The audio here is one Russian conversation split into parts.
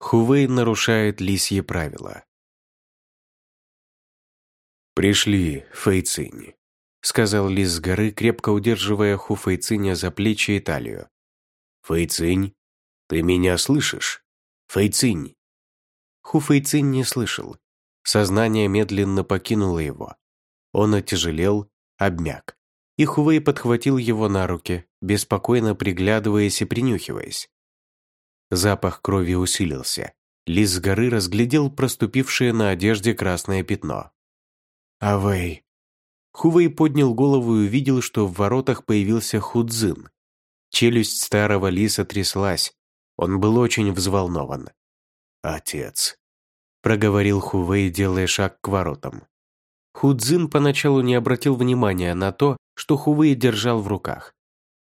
Хувей нарушает лисье правила. «Пришли, Фэйцинь», — сказал лис с горы, крепко удерживая Ху Фэйциня за плечи и талию. «Фэйцинь, ты меня слышишь? Фэйцинь!» Ху Фэйцинь не слышал. Сознание медленно покинуло его. Он отяжелел, обмяк. И Хувей подхватил его на руки, беспокойно приглядываясь и принюхиваясь. Запах крови усилился. Лис с горы разглядел проступившее на одежде красное пятно. «Авэй!» Хувей поднял голову и увидел, что в воротах появился Худзин. Челюсть старого лиса тряслась. Он был очень взволнован. «Отец!» – проговорил Хувей, делая шаг к воротам. Худзин поначалу не обратил внимания на то, что Хувей держал в руках.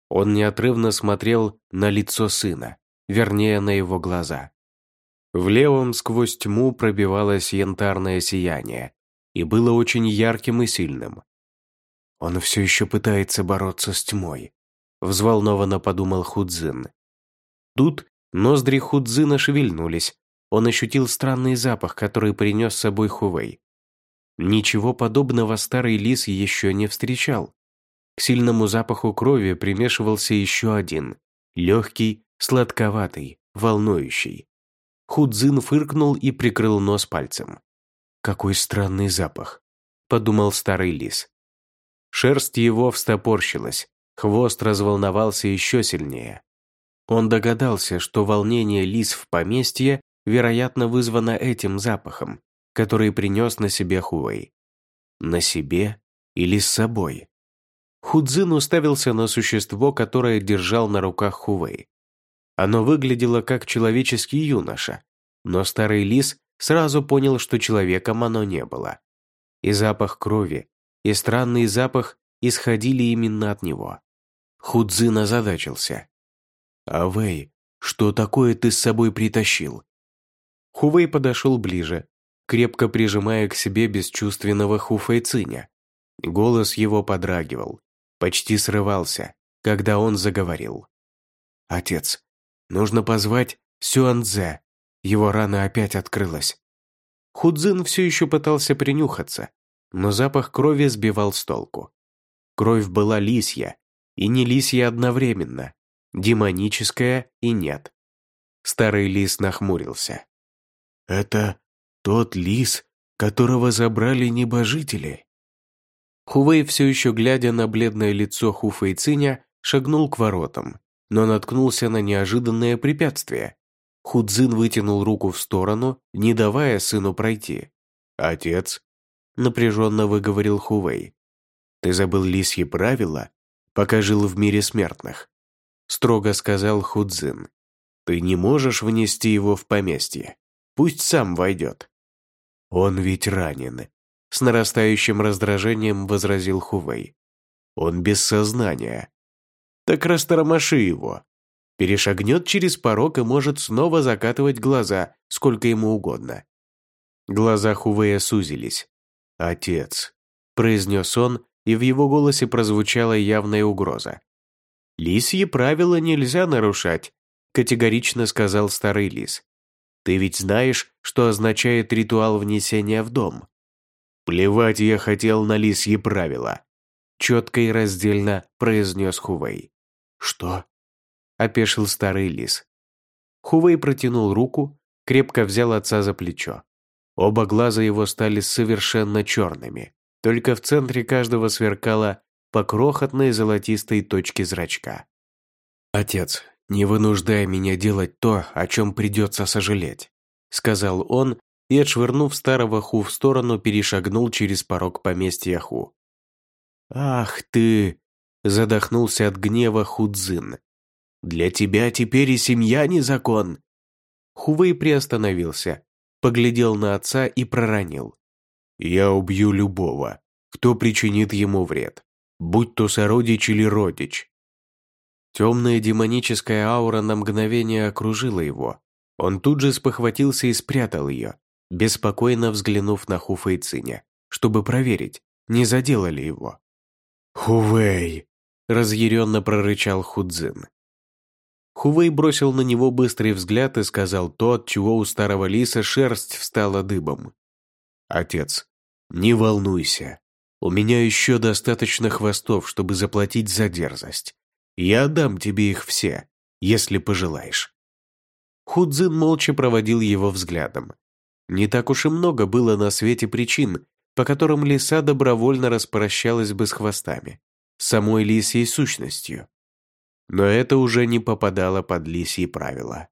Он неотрывно смотрел на лицо сына, вернее, на его глаза. В левом сквозь тьму пробивалось янтарное сияние и было очень ярким и сильным. «Он все еще пытается бороться с тьмой», – взволнованно подумал Худзин. Тут ноздри Худзина шевельнулись. Он ощутил странный запах, который принес с собой Хувей. Ничего подобного старый лис еще не встречал. К сильному запаху крови примешивался еще один, легкий, сладковатый, волнующий. Худзин фыркнул и прикрыл нос пальцем. «Какой странный запах», — подумал старый лис. Шерсть его встопорщилась, хвост разволновался еще сильнее. Он догадался, что волнение лис в поместье, вероятно, вызвано этим запахом, который принес на себе Хуэй. На себе или с собой? Худзин уставился на существо, которое держал на руках Хувей. Оно выглядело как человеческий юноша, но старый лис сразу понял, что человеком оно не было. И запах крови, и странный запах исходили именно от него. Худзин озадачился. «Авэй, что такое ты с собой притащил?» Хувей подошел ближе, крепко прижимая к себе бесчувственного Хуфэйциня. Голос его подрагивал, почти срывался, когда он заговорил. «Отец, нужно позвать Сюанзе. Его рана опять открылась». Худзин все еще пытался принюхаться, но запах крови сбивал с толку. Кровь была лисья, и не лисья одновременно, демоническая и нет. Старый лис нахмурился. «Это тот лис, которого забрали небожители?» Хувей, все еще глядя на бледное лицо Хуфа и Циня, шагнул к воротам, но наткнулся на неожиданное препятствие. Худзин вытянул руку в сторону, не давая сыну пройти. «Отец», — напряженно выговорил Хувей, — «ты забыл лисьи правила, пока жил в мире смертных?» Строго сказал Худзин. «Ты не можешь внести его в поместье. Пусть сам войдет». «Он ведь ранен», с нарастающим раздражением возразил Хувей. «Он без сознания». «Так растормоши его. Перешагнет через порог и может снова закатывать глаза, сколько ему угодно». Глаза Хувея сузились. «Отец», — произнес он, и в его голосе прозвучала явная угроза. «Лисьи правила нельзя нарушать», — категорично сказал старый лис. «Ты ведь знаешь, что означает ритуал внесения в дом?» «Плевать я хотел на лисьи правила», — четко и раздельно произнес Хувей. «Что?» — опешил старый лис. Хувей протянул руку, крепко взял отца за плечо. Оба глаза его стали совершенно черными, только в центре каждого сверкала по крохотной золотистой точке зрачка. «Отец, не вынуждай меня делать то, о чем придется сожалеть», сказал он и, отшвырнув старого Ху в сторону, перешагнул через порог поместья Ху. «Ах ты!» – задохнулся от гнева Худзин. «Для тебя теперь и семья не закон!» Хувей приостановился, поглядел на отца и проронил. «Я убью любого, кто причинит ему вред, будь то сородич или родич». Темная демоническая аура на мгновение окружила его. Он тут же спохватился и спрятал ее, беспокойно взглянув на Хуфа и Циня, чтобы проверить, не заделали его. «Хувей!» – разъяренно прорычал Худзин. Хувей бросил на него быстрый взгляд и сказал то, от чего у старого лиса шерсть встала дыбом. «Отец, не волнуйся. У меня еще достаточно хвостов, чтобы заплатить за дерзость. Я отдам тебе их все, если пожелаешь». Худзин молча проводил его взглядом. Не так уж и много было на свете причин, по которым лиса добровольно распрощалась бы с хвостами, самой лисьей сущностью. Но это уже не попадало под лисьи правила.